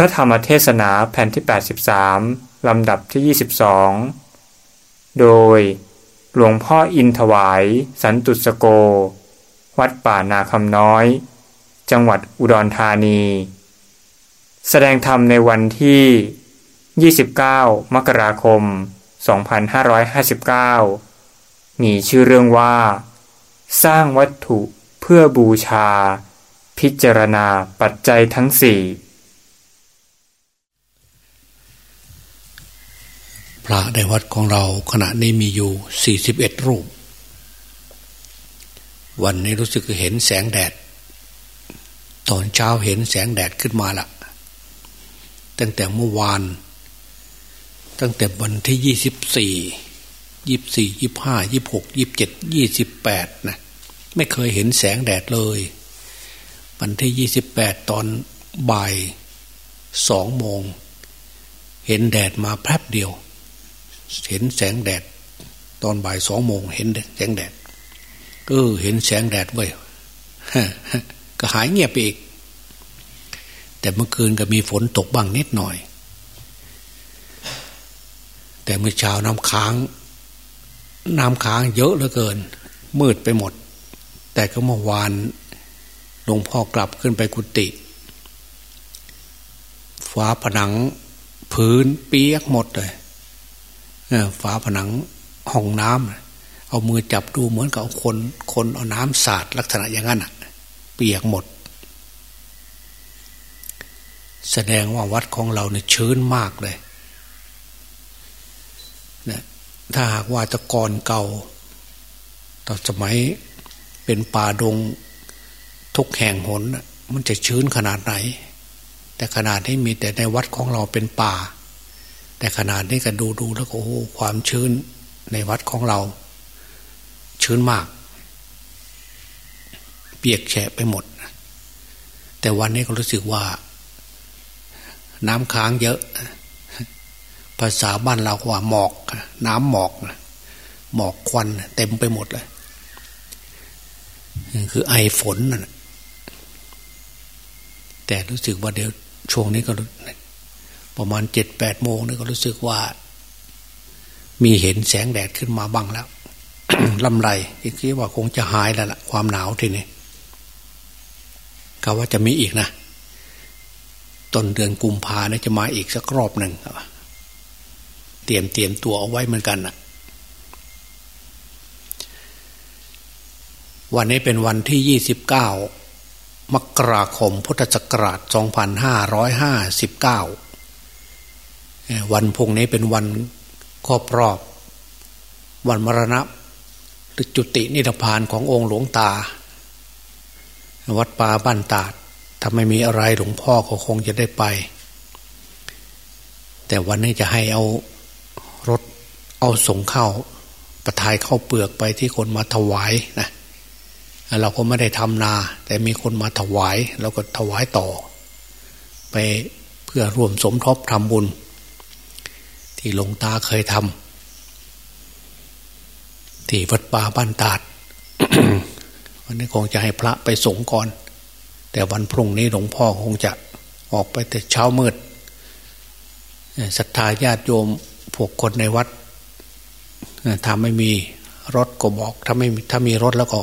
ระธรรมเทศนาแผ่นที่ 83 ลำดับที่ 22 โดยหลวงพ่ออินถวาย สันตุสโก วัดป่านาคำน้อย จังหวัดอุดรธานี แสดงธรรมในวันที่ 29 มกราคม 2559 มีชื่อเรื่องว่า สร้างวัตถุเพื่อบูชา พิจารณาปัจจัยทั้งสี่ ระในวัดของเราขณะนี้มีอยู่ 41 รูป วันนี้รู้สึกเห็นแสงแดด ตอนเช้าเห็นแสงแดดขึ้นมาละตั้งแต่เมื่อวาน ตั้งแต่วันที่ยี่สิบสี่ยี่สี่ยี่ห้ายี่หกยี่เจ็ดยี่สิบแปดนะ ไม่เคยเห็นแสงแดดเลย วันที่ยี่สิบแปดตอนบ่ายสองโมง เห็นแดดมาแป๊บเดียว เห็นแสงแดด ตอนบ่ายสองโมงเห็นแสงแดดเออเห็นแสงแดดเว้ยก็หายเงียบไปอีก แต่เมื่อคืนก็มีฝนตกบ้างนิดหน่อย แต่เมื่อเช้าน้ำค้าง น้ำค้างเยอะเหลือเกิน มืดไปหมด แต่ก็เมื่อวานหลวงพ่อกลับขึ้นไปกุฏิฝาผนัง พื้นเปียกหมดเลย ฝาผนังห้องน้ำเอามือจับดูเหมือนกับคนคนเอาน้ำสาดลักษณะอย่างนั้นเปียกหมด แสดงว่าวัดของเราเนี่ยชื้นมากเลยนะถ้าหากว่าตะกอนเก่าตอนสมัยเป็นป่าดงทุกแห่งหนมันจะชื้นขนาดไหน แต่ขนาดนี้มีแต่ในวัดของเราเป็นป่า แต่ขนาดนี้ก็ดูดูแล้วก็โอ้ความชื้นในวัดของเรา ชื้นมาก เปียกแฉะไปหมด แต่วันนี้ก็รู้สึกว่า น้ำค้างเยอะ ภาษาบ้านเราว่าหมอก น้ำหมอก หมอกควันเต็มไปหมดเลยคือไอฝนน่ะแต่รู้สึกว่าเดี๋ยวช่วงนี้ก็ ประมาณเจ็ดแปดโมงนี่ก็รู้สึกว่า มีเห็นแสงแดดขึ้นมาบ้างแล้วลำไรคิดว่าคงจะหายแล้วละความหนาวทีนี้ก็ว่าจะมีอีกนะต้นเดือนกุมภาเนี่ยจะมาอีกสักรอบหนึ่งเตรียมเตรียมตัวเอาไว้เหมือนกันนะวันนี้เป็นวันที่ยี่สิบเก้ามกราคม พุทธศักราชสองพันห้าร้อยห้าสิบเก้า วันพุ่งนี้เป็นวันครอบรอบ วันมรณะหรือจุตินิพพานขององค์หลวงตา วัดป่าบ้านตาดถ้าไม่มีอะไรหลวงพ่อก็คงจะได้ไป แต่วันนี้จะให้เอารถเอาส่งเข้าประทายเข้าเปลือกไปที่คนมาถวายนะเราก็ไม่ได้ทำนา แต่มีคนมาถวายเราก็ถวายต่อ ไปเพื่อร่วมสมทบทำบุญ ที่หลวงตาเคยทำที่วัดป่าบ้านตาดวันนี้คงจะให้พระไปสงก่อน แต่วันพรุ่งนี้หลวงพ่อคงจะออกไปแต่เช้ามืดศรัทธาญาติโยมพวกคนในวัดถ้าไม่มีรถก็บอก ถ้าไม่ถ้ามีรถแล้วก็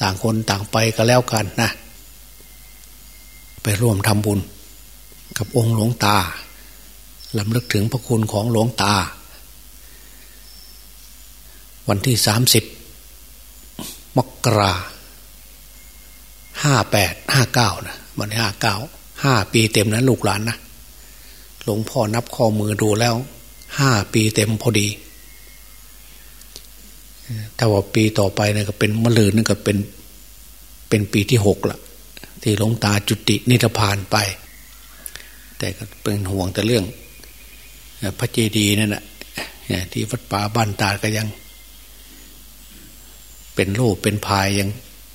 ต่างคนต่างไปก็แล้วกันนะ ไปร่วมทำบุญ กับองค์หลวงตา ลำลึกถึงพระคุณของหลวงตา วันที่สามสิบมกราห้าแปดห้าเก้านะวันที่ห้าเก้าห้าปีเต็มนะลูกหลานนะหลวงพ่อนับข้อมือดูแล้วห้าปีเต็มพอดีถ้าว่าปีต่อไปนะก็เป็นมะลืนนั่นก็เป็นเป็นปีที่หกละที่หลวงตาจุตินิพพานไป แต่ก็เป็นห่วงแต่เรื่อง พระเจดีย์นั่นแหละที่วัดป่าบ้านตาก็ยัง เป็นโลกเป็นพายยัง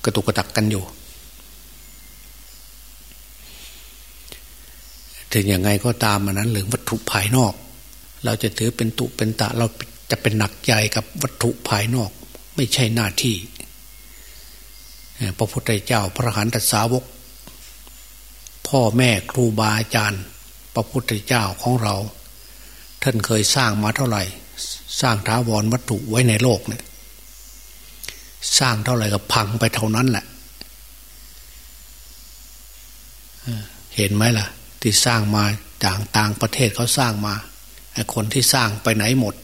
กระตุกกระตักกันอยู่ ถึงอยังไงก็ตามมันนั้นหรือวัตถุภายนอก เราจะถือเป็นตุเป็นตะ เราจะเป็นหนักใจกับวัตถุภายนอก ไม่ใช่หน้าที่ พระพุทธเจ้าพระหันตสาวก พ่อแม่ครูบาอาจารย์ พระพุทธเจ้าของเรา ท่านเคยสร้างมาเท่าไหร่ สร้างท้าวรวัตถุไว้ในโลกเนี่ย สร้างเท่าไหร่ก็พังไปเท่านั้นแหละเห็นไหมล่ะ ที่สร้างมาต่างต่างประเทศเขาสร้างมาไอ้คนที่สร้างไปไหนหมด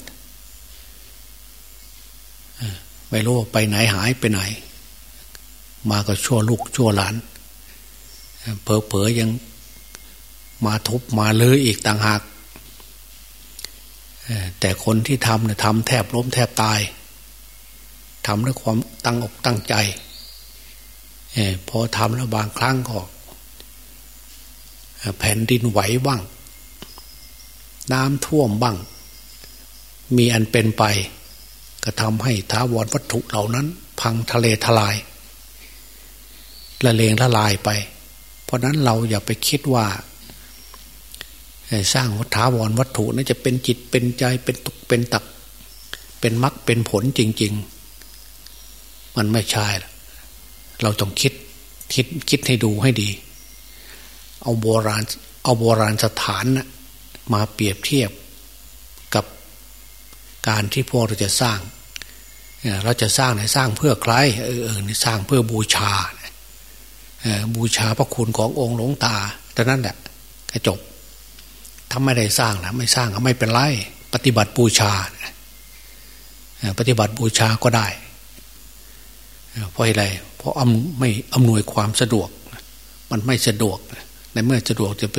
ไม่รู้ไปไหนหายไปไหน มาก็ชั่วลูกชั่วหลานเพอเพอยังมาทุบมาเลยอีกต่างหาก แต่คนที่ทำเนี่ยทำแทบล้มแทบตายทำด้วยความตั้งอกตั้งใจพอทำแล้วบางครั้งก็แผ่นดินไหวบ้าง น้ำท่วมบ้าง มีอันเป็นไป ก็ทำให้ท้าวรวัตถุเหล่านั้น พังทะเลทลาย ละเลงละลายไป เพราะนั้นเราอย่าไปคิดว่า สร้างวัฏถาวรวัตถุนั้นจะเป็นจิตเป็นใจเป็นตุกเป็นตัก เป็นมรรคเป็นผลจริง ๆ มันไม่ใช่เราต้องคิดคิดคิดให้ดูให้ดี เอาโบราณ เอาโบราณสถานนะมาเปรียบเทียบกับการที่พวกเราจะสร้างเราจะสร้างไหนสร้างเพื่อใครเออเออสร้างเพื่อบูชาบูชาพระคุณขององค์หลวงตาแต่นั้นแหละก็จบ ถ้าไม่ได้สร้างนะไม่สร้างก็ไม่เป็นไร ปฏิบัติบูชา ปฏิบัติบูชาก็ได้ เพราะอะไรเพราะอำไม่อำนวยความสะดวก มันไม่สะดวก ในเมื่อสะดวกจะไป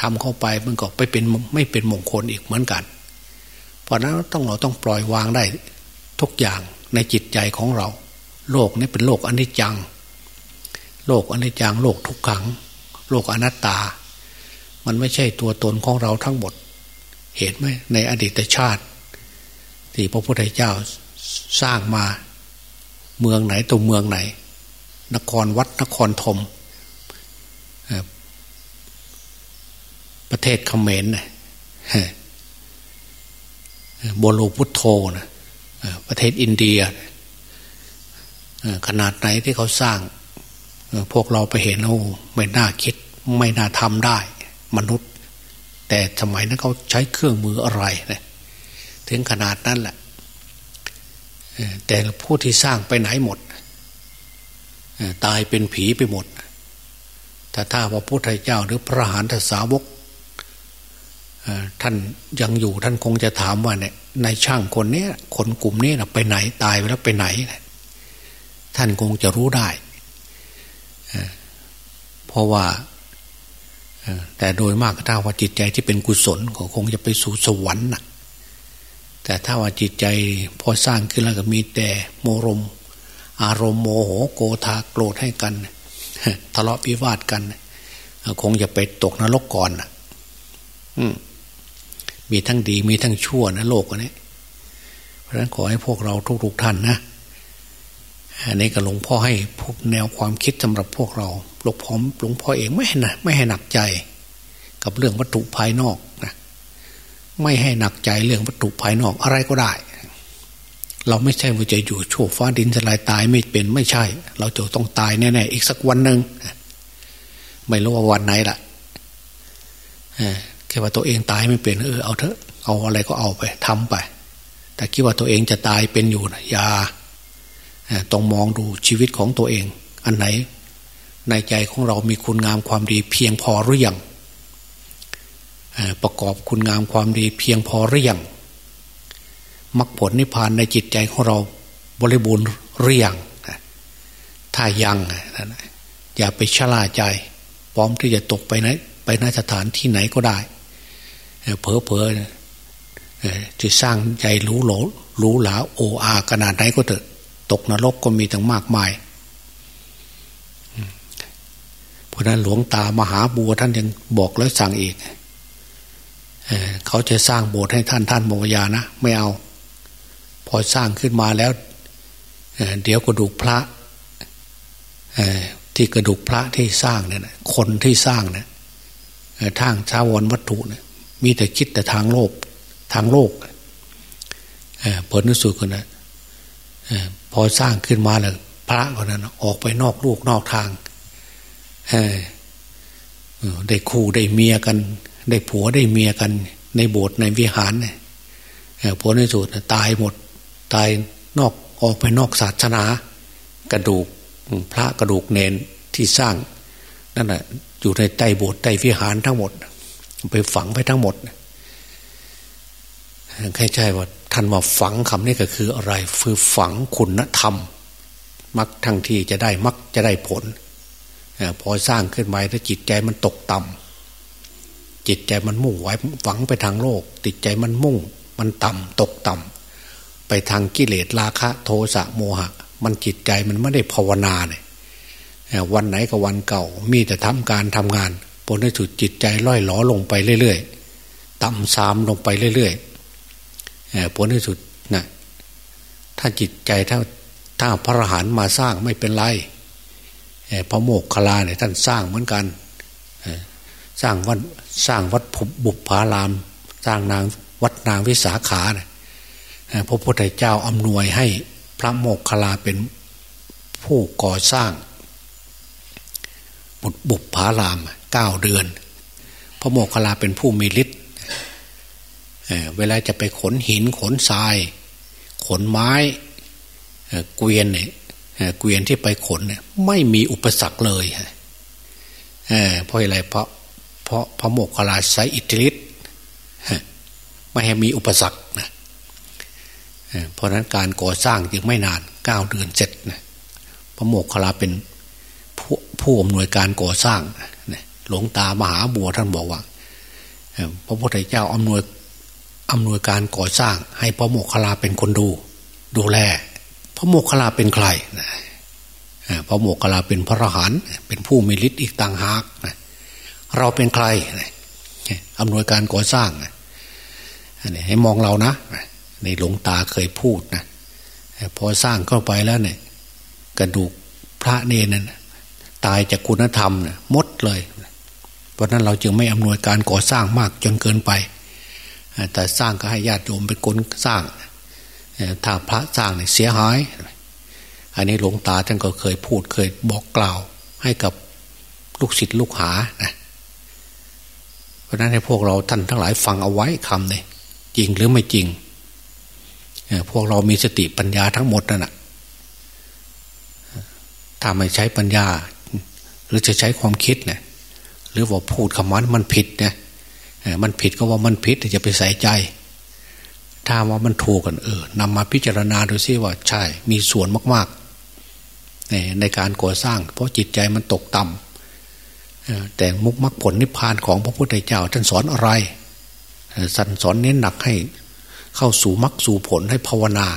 ทำเข้าไปมันก็ไปเป็นไม่เป็นมงคลอีกเหมือนกัน เพราะนั้นต้องเราต้องปล่อยวางได้ทุกอย่างในจิตใจของเรา โลกนี้เป็นโลกอนิจจัง โลกอนิจจัง โลกทุกขัง โลกอนัตตา มันไม่ใช่ตัวตนของเราทั้งหมด เห็นไหมในอดีตชาติ ที่พระพุทธเจ้าสร้างมาเมืองไหนตัวเมืองไหน นครวัดนครธมประเทศเขมรนะโบโลพุทโธนะประเทศอินเดีย ขนาดไหนที่เขาสร้าง พวกเราไปเห็นโอ้ไม่น่าคิด ไม่น่าทำได้ มนุษย์ แต่สมัยนั้นเขาใช้เครื่องมืออะไรนะถึงขนาดนั้นแหละแต่ผู้ที่สร้างไปไหนหมด ตายเป็นผีไปหมด ถ้าถ้าว่าพุทธเจ้าหรือพระหานทสาวกท่านยังอยู่ท่านคงจะถามว่าเนี่ยในช่างคนนี้คนกลุ่มนี้นะไปไหนตายไปแล้วไปไหน ท่านคงจะรู้ได้เพราะว่า แต่โดยมากถ้าว่าจิตใจที่เป็นกุศลก็คงจะไปสู่สวรรค์นะแต่ถ้าว่าจิตใจพอสร้างขึ้นแล้วก็มีแต่โมรม อารมณ์โมโหโกธาโกรธให้กันทะเลาะวิวาทกัน คงจะไปตกนรกก่อนนะมีทั้งดีมีทั้งชั่วนะโลกอันนี้ เพราะฉะนั้นขอให้พวกเราทุกๆท่านนะอันนี้ก็หลวงพ่อให้พวกแนวความคิดสำหรับพวกเรา หลวงพ่อหลวงพ่อเองไม่ให้นะไม่ให้หนักใจ กับเรื่องวัตถุภายนอกนะไม่ให้หนักใจเรื่องวัตถุภายนอกอะไรก็ได้ เราไม่ใช่ว่าจะอยู่โชวฟ้าดินสลายตายไม่เป็นไม่ใช่ เราจะต้องตายแน่ๆอีกสักวันหนึ่งไม่รู้ว่าวันไหนล่ะแค่ว่าตัวเองตายไม่เป็นเออเอาเถอะเอาอะไรก็เอาไปทำไป แต่คิดว่าตัวเองจะตายเป็นอยู่นะอย่าต้องมองดูชีวิตของตัวเอง อันไหน ในใจของเรามีคุณงามความดีเพียงพอหรือยังประกอบคุณงามความดีเพียงพอหรือยังมรรคผลนิพพานในจิตใจของเราบริบูรณ์หรือยังถ้ายังอย่าไปชะล่าใจ พร้อมที่จะตกไปไหนไปนสถานที่ไหนก็ได้เพอเพอจะสร้างใจรู้หลรู้หลาโออาขนาดไหนก็เถอะ ตกนรกก็มีตั้งมากมาย เพ ราะนั้นหลวงตามหาบัวท่านยังบอกแล้วสั่งอีกเเขาจะสร้างโบสถ์ให้ท่านท่านโมยานะไม่เอา พอสร้างขึ้นมาแล้วเเดี๋ยวกระดูกพระที่กระดูกพระที่สร้างเนี่ยคนที่สร้างเนี่ยทางชาวรวัตถุเนี่ยมีแต่คิดแต่ทางโลกทางโลกผลที่สุดก็นะพอสร้างขึ้นมาแล้วพระคนนั้นออกไปนอกลูกนอกทาง ได้คู่ได้เมียกัน ได้ผัวได้เมียกัน ในโบสถ์ในวิหารเนี่ยผลในสุดตายหมด ตายนอกออกไปนอกศาสนา กระดูกพระกระดูกเนนที่สร้างนั่นแหะอยู่ในใต้โบสถ์ใต้วิหารทั้งหมด ไปฝังไปทั้งหมดใครใช่ว่าท่านว่าฝังคำนี้ก็คืออะไร คือฝังคุณธรรมมักทั้งที่จะได้มักจะได้ผล พอสร้างขึ้นมาถ้าจิตใจมันตกต่ำจิตใจมันมุ่งไว้ฝังไปทางโลกติดใจมันมุ่ง มันต่ำตกต่ำไปทางกิเลสราคะ โทสะโมหะ มันจิตใจมันไม่ได้ภาวนาเนี่ยวันไหนกับวันเก่า มีแต่ทำการทำงานผลในสุดจิตใจล่อยหลอลงไปเรื่อยๆต่ำซามลงไปเรื่อยๆผลในสุดนะถ้าจิตใจถ้าถ้าพระอรหันต์มาสร้างไม่เป็นไร พระโมกขลาเนี่ยท่านสร้างเหมือนกันสร้างวัดสร้างวัดบุพพาราม สร้างนางวัดนางวิสาขาเนี่ยพระพุทธเจ้าอำนวยให้พระโมกขลาเป็นผู้ก่อสร้าง บุบุพารามเก้าเดือน พระโมกขลาเป็นผู้มีฤทธิ์เวลาจะไปขนหินขนทราย ขนไม้เกวียนเนี่ย เกวียนที่ไปขนเนี่ยไม่มีอุปสรรคเลยเพราะอะไรเพราะเพราะพระโมกขลาใช้อิทธิฤทธิ์ไม่ให้มีอุปสรรคนะเพราะนั้นการก่อสร้างจึงไม่นานเก้าเดือนเสร็จนะพระโมกขลาเป็นผู้ผู้อำนวยการก่อสร้างหลวงตามหาบัวท่านบอกว่าพระพุทธเจ้าอำนวยอำนวยการก่อสร้าง ให้พระโมกขลาเป็นคนดู ดูแล พระโมกขลาเป็นใคร พระโมกขลาเป็นพระอรหันต์เป็นผู้มีฤทธิ์อีกต่างหากเราเป็นใครอำนวยการก่อสร้างให้มองเรานะในหลวงตาเคยพูดนะพอสร้างเข้าไปแล้วเนี่ย กระดูกพระเนนนตายจากคุณธรรมนะมดเลย เพราะนั้นเราจึงไม่อำนวยการก่อสร้างมากจนเกินไป แต่สร้างก็ให้ญาติโยมเป็นคนสร้าง ถ้าพระสร้างเนี่ยเสียหาย อันนี้หลวงตาท่านก็เคยพูดเคยบอกกล่าว ให้กับลูกศิษย์ลูกหานะเพราะนั้นให้พวกเราท่านทั้งหลายฟังเอาไว้คำเนี่ยจริงหรือไม่จริงพวกเรามีสติปัญญาทั้งหมดนั่นแหะถ้าไม่ใช้ปัญญา หรือจะใช้ความคิดเนี่ยหรือว่าพูดคำนั้นมันผิดเนี่ยมันผิดก็ว่ามันผิดจะไปใส่ใจ ถ้าว่ามันถูกกันเออนำมาพิจารณาดูซิว่าใช่ มีส่วนมากๆ ในการก่อสร้าง เพราะจิตใจมันตกต่ำแต่มุกมรรคผลนิพพานของพระพุทธเจ้าท่านสอนอะไรสั่นสอนเน้นหนักให้เข้าสู่มรรคสู่ผลให้ภาวนา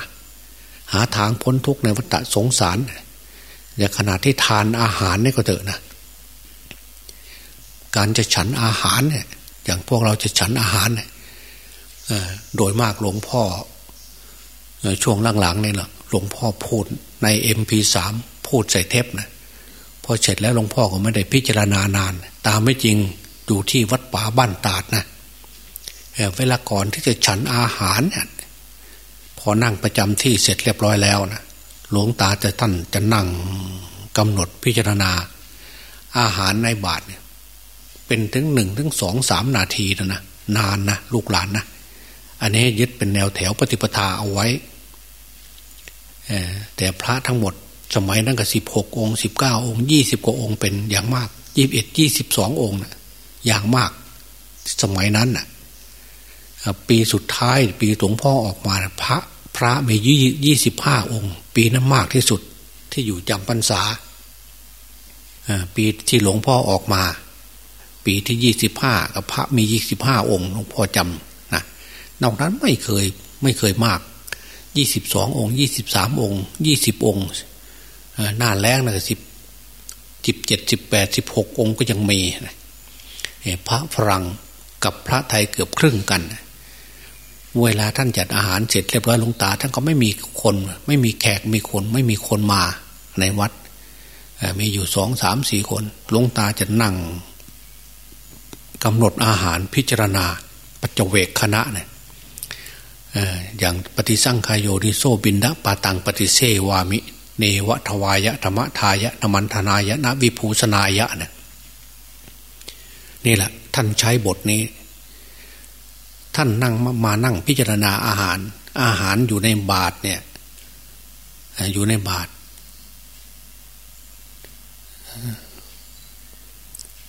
หาทางพ้นทุกข์ในวัฏสงสารอย่างขณะที่ทานอาหารนี่ก็เถอะนะการจะฉันอาหารเนี่ยอย่างพวกเราจะฉันอาหารเนี่ยโดยมากหลวงพ่อช่วงหลังๆนี่แหละหลวงพ่อพูดในเอ็ม พูดใส่เทปนะพอเสร็จแล้วหลวงพ่อก็ไม่ได้พิจารณานาน ตามไม่จริงอยู่ที่วัดป่าบ้านตาดนะเวลาก่อนที่จะฉันอาหารเนี่ยพอนั่งประจำที่เสร็จเรียบร้อยแล้วนะหลวงตาจะท่านจะนั่งกำหนดพิจารณา อาหารในบาทเนี่ย เป็นถึงหนึ่งถึงสองสามนาทีนะนะนานนะลูกหลานนะอันนี้ยึดเป็นแนวแถวปฏิปทาเอาไว้แต่พระทั้งหมด สมัยนั้นก็สิบหกองสิบเก้าองยี่สิบกว่าองค์เป็นอย่างมากยี่บเอ็ดยี่สิบสององค์นะอย่างมาก สมัยนั้นนะ่ะปีสุดท้ายปีหลวงพ่อออกมาพระพระมียี่ยี่สิบห้าองค์ ปีนั้นมากที่สุดที่อยู่จำพรรษาปีที่หลวงพ่อออกมา ปีที่ยี่สิบห้ากับพระมียี่สิบห้าองค์หลวงพ่อจำนะนอกนั้นไม่เคยไม่เคยมากยี่สิบสององค์ยี่สิบสามองค์ยี่สิบองค์ หน้าแรงนะสิบสิบเจ็ดสิบแปดสิบหกองค์ก็ยังมีพระฝรั่งกับพระไทยเกือบครึ่งกัน เวลาท่านจัดอาหารเสร็จเรียบร้อยลงตา ท่านก็ไม่มีคน ไม่มีแขกมีคน ไม่มีคนมาในวัด มีอยู่สองสามสี่คนลงตาจะนั่งกำหนดอาหารพิจารณา ปัจเจเวกคณะเนี่ยอย่างปฏิสังขายโยนิโซบินดาปาตังปฏิเสวามิ เนวทวายะธรรมทายะนมันธนายะนวิภูสนายะเนี่ยนี่แหละ ท่านใช้บทนี้ ท่านนั่งมานั่งพิจารณาอาหาร อาหารอยู่ในบาทเนี่ย อยู่ในบาท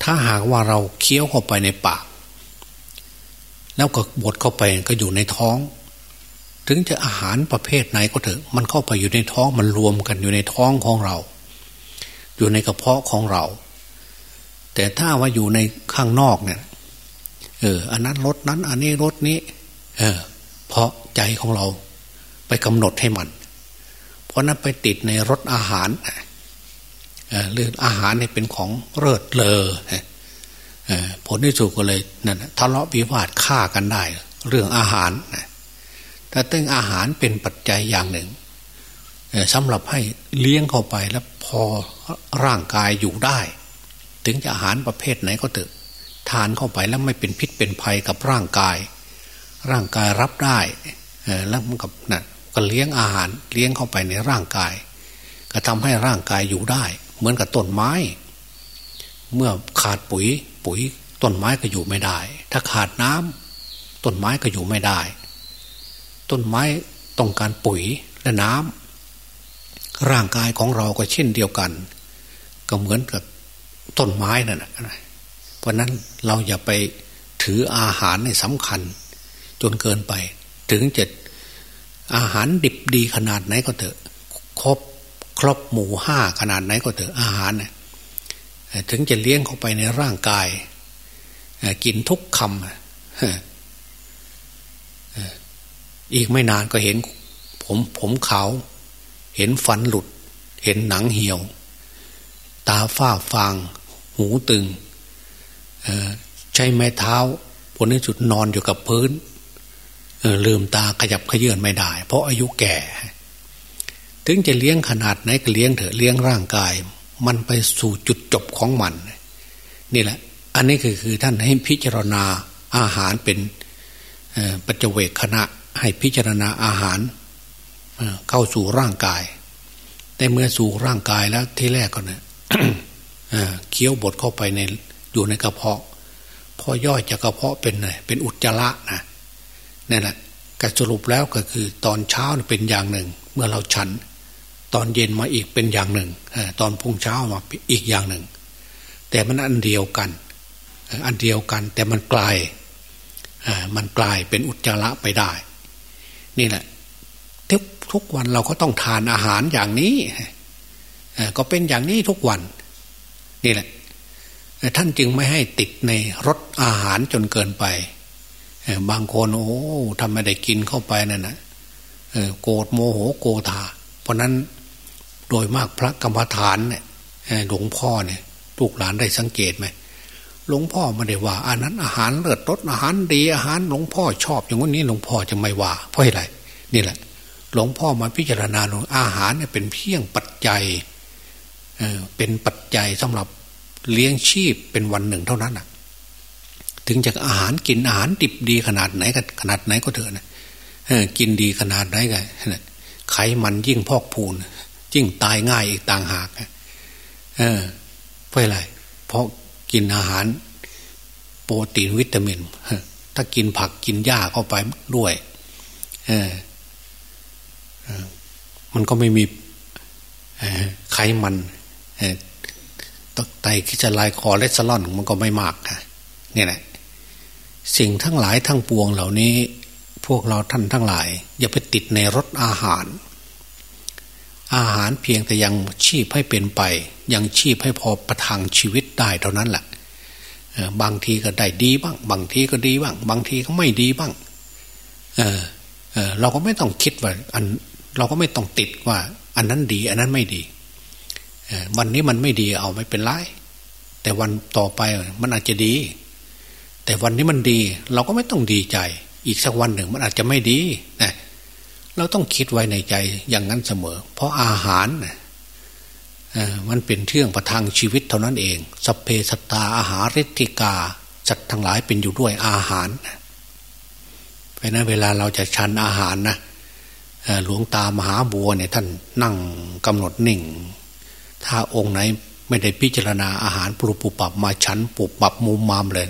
ถ้าหากว่าเราเคี้ยวเข้าไปในปาก แล้วก็บดเข้าไปก็อยู่ในท้อง ถึงจะอาหารประเภทไหนก็เถอะ มันเข้าไปอยู่ในท้องมันรวมกันอยู่ในท้องของเรา อยู่ในกระเพาะของเรา แต่ถ้าว่าอยู่ในข้างนอกเนี่ย เออ อันนั้นรสนั้น อันนี้รสนี้ เออ เพราะใจของเรา ไปกำหนดให้มัน เพราะนั้นไปติดในรสอาหารเรื่องอาหารเนี่ยเป็นของเลิศเลอผลที่สุดก็เลยนั่นทะเลาะวิวาทฆ่ากันได้ เรื่องอาหาร แต่ตั้งอาหารเป็นปัจจัยอย่างหนึ่งสำหรับให้เลี้ยงเข้าไปแล้วพอร่างกายอยู่ได้ ถึงจะอาหารประเภทไหนก็เถอะทานเข้าไปแล้วไม่เป็นพิษเป็นภัยกับร่างกาย ร่างกายรับได้แล้วมันกับนั่นก็เลี้ยงอาหารเลี้ยงเข้าไปในร่างกาย ก็ทำให้ร่างกายอยู่ได้ เหมือนกับต้นไม้ เมื่อขาดปุ๋ย ปุ๋ยต้นไม้ก็อยู่ไม่ได้ ถ้าขาดน้ำต้นไม้ก็อยู่ไม่ได้ ต้นไม้ต้องการปุ๋ยและน้ำร่างกายของเราก็เช่นเดียวกัน ก็เหมือนกับต้นไม้นั่นแหละเพราะนั้นเราอย่าไปถืออาหารในสำคัญ จนเกินไป ถึงจะอาหารดิบดีขนาดไหนก็เถอะ ครบครบหมู่ห้าขนาดไหนก็เถอะอาหารเนี่ยถึงจะเลี้ยงเข้าไปในร่างกาย กินทุกคำ อีกไม่นานก็เห็นผมผมขาว เห็นฟันหลุด เห็นหนังเหี่ยว ตาฝ้าฟาง หูตึงใช้ไม้เท้าผลในจุดนอนอยู่กับพื้นลืมตาขยับขยื่นไม่ได้ เพราะอายุแก่ ถึงจะเลี้ยงขนาดไหนก็เลี้ยงเถอะเลี้ยงร่างกาย มันไปสู่จุดจบของมัน นี่แหละ อันนี้คือคือท่านให้พิจารณาอาหารเป็นปัจเจเวกคณะ ให้พิจารณาอาหารเข้าสู่ร่างกาย แต่เมื่อสู่ร่างกายแล้วที่แรกก็เนี่ยเคี้ยวบดเข้าไปในอยู่ในกระเพาะ พอย่อยจากกระเพาะเป็นไงเป็นอุจจาระนะนี่แหละก็สรุปแล้วก็คือ ตอนเช้าเป็นอย่างหนึ่ง เมื่อเราฉัน ตอนเย็นมาอีกเป็นอย่างหนึ่งตอนพุ่งเช้ามาอีกอย่างหนึ่ง แต่มันอันเดียวกัน อันเดียวกันแต่มันกลายมันกลายเป็นอุจจาระไปได้ นี่แหละทุกทุกวันเราก็ต้องทานอาหารอย่างนี้ก็เป็นอย่างนี้ทุกวัน นี่แหละ ท่านจึงไม่ให้ติดในรสอาหารจนเกินไป บางคนโอ้ทำไมได้กินเข้าไปนั่นนะโกรธโมโหโกธา เพราะนั้นโดยมากพระกรรมฐานเนี่ยหลวงพ่อเนี่ยลูกหลานได้สังเกตไหม หลวงพ่อไม่ได้ว่าอันนั้นอาหารเลิศรสอาหารดีอาหารหลวงพ่อชอบ อย่างนี้หลวงพ่อจะไม่ว่า เพราะอะไรนี่แหละ หลวงพ่อมาพิจารณาลงอาหารเนี่ยเป็นเพียงปัจจัยเป็นปัจจัยสำหรับเลี้ยงชีพเป็นวันหนึ่งเท่านั้นอะ ถึงจะอาหารกินอาหารดิบดีขนาดไหนก็ขนาดไหนก็เถอะนะกินดีขนาดไหนกันไขมันยิ่งพอกพูนยิ่งตายง่ายอีกต่างหากเออเพราะอะไรเพราะ กินอาหาร โปรตีนวิตามิน ถ้ากินผักกินหญ้าเข้าไปด้วยมันก็ไม่มีไขมันไตคิจะลายคอเลสเตอรอลมันก็ไม่มากเนี่ยแหละสิ่งทั้งหลายทั้งปวงเหล่านี้ พวกเราท่านทั้งหลาย อย่าไปติดในรสอาหาร อาหารเพียงแต่ยังชีพให้เป็นไป ยังชีพให้พอประทังชีวิตได้เท่านั้นแหละบางทีก็ได้ดีบ้าง บางทีก็ดีบ้าง บางทีก็ไม่ดีบ้างเออเออเราก็ไม่ต้องคิดว่าอันเราก็ไม่ต้องติดว่า อันนั้นดี อันนั้นไม่ดีวันนี้มันไม่ดีเอาไม่เป็นไรแต่วันต่อไปมันอาจจะดี แต่วันนี้มันดี เราก็ไม่ต้องดีใจ อีกสักวันหนึ่งมันอาจจะไม่ดีนะ เราต้องคิดไว้ในใจอย่างนั้นเสมอ เพราะอาหารมันเป็นเรื่องประทังชีวิตเท่านั้นเอง สเพสตาอาหารฤทธิกาจัดทั้งหลายเป็นอยู่ด้วยอาหาร เพราะนั้นเวลาเราจะชันอาหารนะหลวงตามหาบัวเนี่ยท่านนั่งกำหนดนิ่ง ถ้าองค์ไหนไม่ได้พิจารณาอาหารปรุปุปรับมาชันปุบปรับมุมมามเลย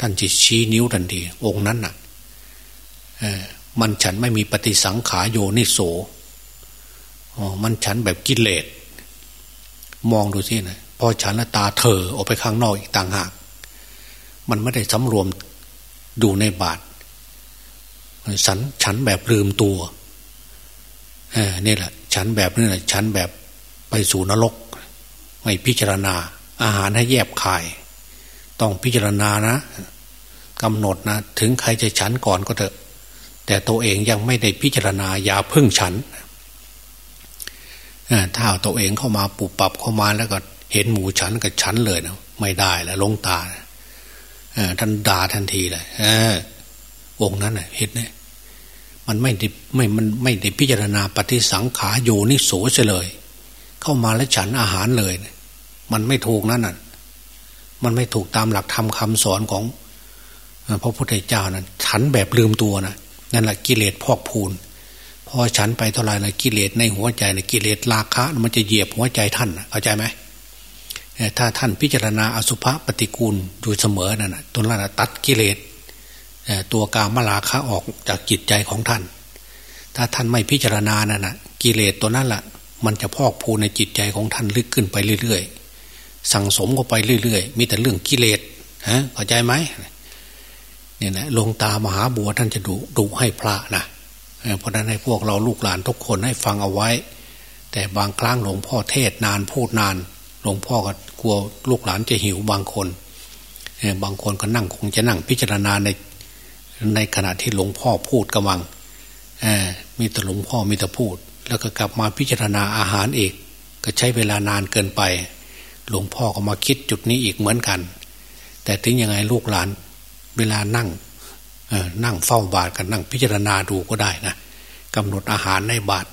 ท่านจะชี้นิ้วทันทีองค์นั้นน่ะ มันฉันไม่มีปฏิสังขาโยนิโสมันฉันแบบกิเลสมองดูสินะพอฉันละตาเธอออกไปข้างนอกอีกต่างหาก มันไม่ได้สำรวมดูในบาทฉันฉันแบบลืมตัวนี่แหละ ฉันแบบนี้แหละฉันแบบไปสู่นรก ไม่พิจารณา อาหารให้แยบคาย ต้องพิจารณานะกำหนดนะ ถึงใครจะฉันก่อนก็เถอะ แต่ตัวเองยังไม่ได้พิจารณาอย่าพึ่งฉันถ้าตัวเองเข้ามาปุบปับเข้ามาแล้วก็เห็นหมูฉันกับฉันเลยนะไม่ได้แล้วลงตาท่านด่าทันทีเลยองค์นั้นเห็นไหมมันไม่ได้ไม่มันไม่ได้พิจารณาปฏิสังขาโยนิโสเฉลย เข้ามาแล้วฉันอาหารเลย มันไม่ถูกนั่นน่ะ มันไม่ถูกตามหลักธรรมคาสอนของพระพุทธเจ้านั้นฉันแบบลืมตัวนะ นั่นแหละกิเลสพอกพูนพอฉันไปเท่าไหร่นะกิเลสในหัวใจในกิเลสราคะ มันจะเหยียบหัวใจท่านเข้าใจไหมถ้าท่านพิจารณาอสุภะปฏิกูลอยู่เสมอนั่นนะตัวนั้นตัดกิเลสตัวกามราคะออกจากจิตใจของท่าน ถ้าท่านไม่พิจารณานั่นนะกิเลสตัวนั้นละ่ะ มันจะพอกพูนในจิตใจของท่านลึกขึ้นไปเรื่อยๆสั่งสมก็ไปเรื่อยๆ มีแต่เรื่องกิเลสฮะเข้าใจไหม เนี่ยนะลงตามหาบัวท่านจะดุดุให้พระนะเพราะนั้นให้พวกเราลูกหลานทุกคนให้ฟังเอาไว้ แต่บางครั้งหลวงพ่อเทศนานพูดนาน หลวงพ่อก็กลัวลูกหลานจะหิวบางคนบางคนก็นั่งคงจะนั่งพิจารณาในในขณะที่หลวงพ่อพูดกำลังมีแต่หลวงพ่อมีแต่พูด แล้วก็กลับมาพิจารณาอาหารอีก ก็ใช้เวลานานเกินไป หลวงพ่อก็มาคิดจุดนี้อีกเหมือนกัน แต่ถึงยังไงลูกหลาน เวลานั่งนั่งเฝ้าบาทกันนั่งพิจารณาดูก็ได้นะกำหนดอาหารในบาท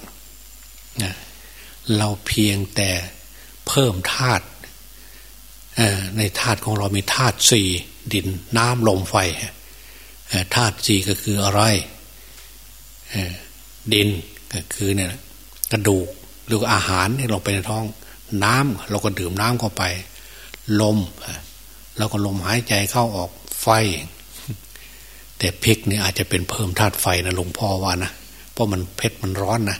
เราเพียงแต่เพิ่มธาตุในธาตุของเรามีธาตุสี่ดินน้ำลมไฟธาตุสี่ก็คืออะไรดินก็คือเนี่ยกระดูกหรืออาหารที่เราไปในท้องน้ำเราก็ดื่มน้ำเข้าไป ลม แล้วก็ลมหายใจเข้าออกไฟ แต่พริกนี่อาจจะเป็นเพิ่มธาตุไฟนะหลวงพ่อว่านะเพราะมันเผ็ดมันร้อนนะ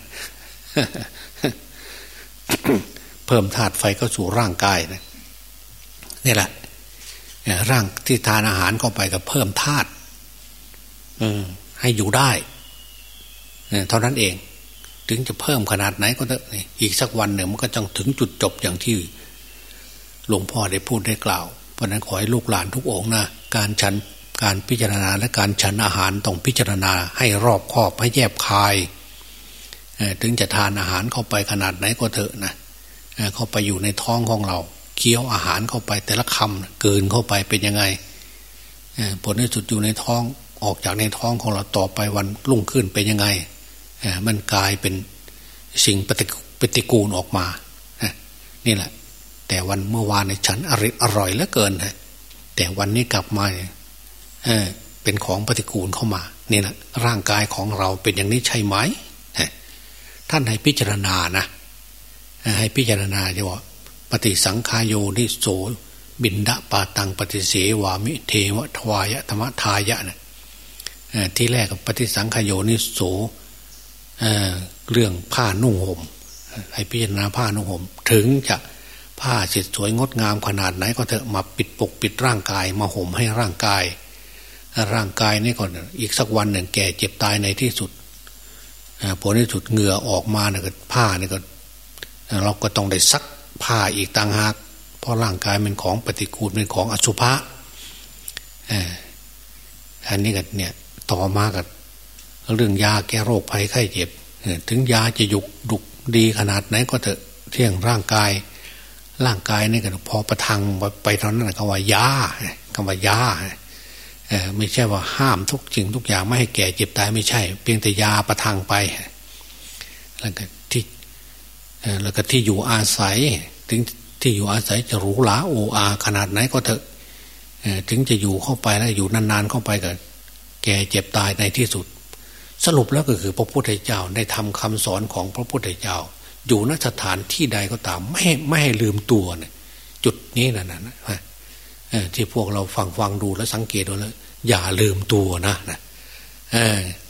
เพิ่มธาตุไฟเข้าสู่ร่างกายนะนี่แหละร่างที่ทานอาหารเข้าไปกับเพิ่มธาตุให้อยู่ได้เท่านั้นเอง ถึงจะเพิ่มขนาดไหนก็เถอะอีกสักวันหนึ่งมันก็จะถึงจุดจบอย่างที่หลวงพ่อได้พูดได้กล่าว เพราะนั้นขอให้ลูกหลานทุกองนะการฉันการพิจารณาและการฉันอาหารต้องพิจารณาให้รอบคอบให้แยบคายถึงจะทานอาหารเข้าไปขนาดไหนก็เถอะนะเข้าไปอยู่ในท้องของเราเคี้ยวอาหารเข้าไปแต่ละคำเกินเข้าไปเป็นยังไงผลในสุดอยู่ในท้องออกจากในท้องของเราต่อไปวันรุ่งขึ้นเป็นยังไงมันกลายเป็นสิ่งปฏิปฏิกูลออกมานี่แหละ แต่วันเมื่อวานในฉันอริอร่อยเหลือเกินแต่วันนี้กลับมาเป็นของปฏิกูลเข้ามานี่แหละร่างกายของเราเป็นอย่างนี้ใช่ไหมท่านให้พิจารณานะให้พิจารณาจะว่าปฏิสังขายโยนิโสบินดาปาตังปฏิเสวามิเทวทวายะธรรมทายะนะที่แรกกับปฏิสังขโยนิโสเรื่องผ้านุ่งหม่มให้พิจารณาผ้านุ่งห่มถึงจะ ผ้าเสร็จสวยงดงามขนาดไหนก็เถอะมาปิดปกปิดร่างกาย มาห่มให้ร่างกาย ร่างกายนี่ก่อนอีกสักวันหนึ่งแก่เจ็บตายในที่สุดผลที่สุดเหงื่อออกมาเนี่ยก็ผ้าเนี่ยก็ เราก็ต้องได้ซักผ้าอีกต่างหากเพราะร่างกายเป็นของปฏิกูลเป็นของอสุภะอันนี้ก็เนี่ยต่อมากับเรื่องยาแก้โรคภัยไข้เจ็บถึงยาจะยุกดุกดีขนาดไหนก็เถอะเที่ยงร่างกาย ร่างกายนี่ก็พอประทังไปเท่านั้นคำว่ายาคำว่ายาไม่ใช่ว่าห้ามทุกสิ่งทุกอย่างไม่ให้แก่เจ็บตายไม่ใช่ เพียงแต่ยาประทังไปแล้วก็ที่แล้วก็ที่อยู่อาศัย ถึงที่อยู่อาศัยจะหรูหราโออาขนาดไหนก็เถอะถึงจะอยู่เข้าไปแล้วอยู่นานๆเข้าไปก็แก่เจ็บตายในที่สุด สรุปแล้วก็คือพระพุทธเจ้าได้ทำคำสอนของพระพุทธเจ้า อยู่นสถานที่ใดก็ตาม ไม่ไม่ให้ลืมตัวเนี่ยจุดนี้นะนะที่พวกเราฟังฟังดูแล้วสังเกตดูแล้ว อย่าลืมตัวนะนะ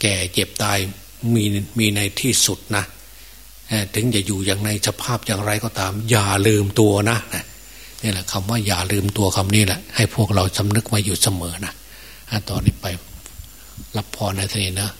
แก่เจ็บตายมีมีในที่สุดนะถึงจะอยู่อย่างในสภาพอย่างไรก็ตาม อย่าลืมตัวนะนี่แหละคำว่าอย่าลืมตัวคำนี้แหละ ให้พวกเราสำนึกมาอยู่เสมอนะตอนนี้ไปรับพรในทะเลนะ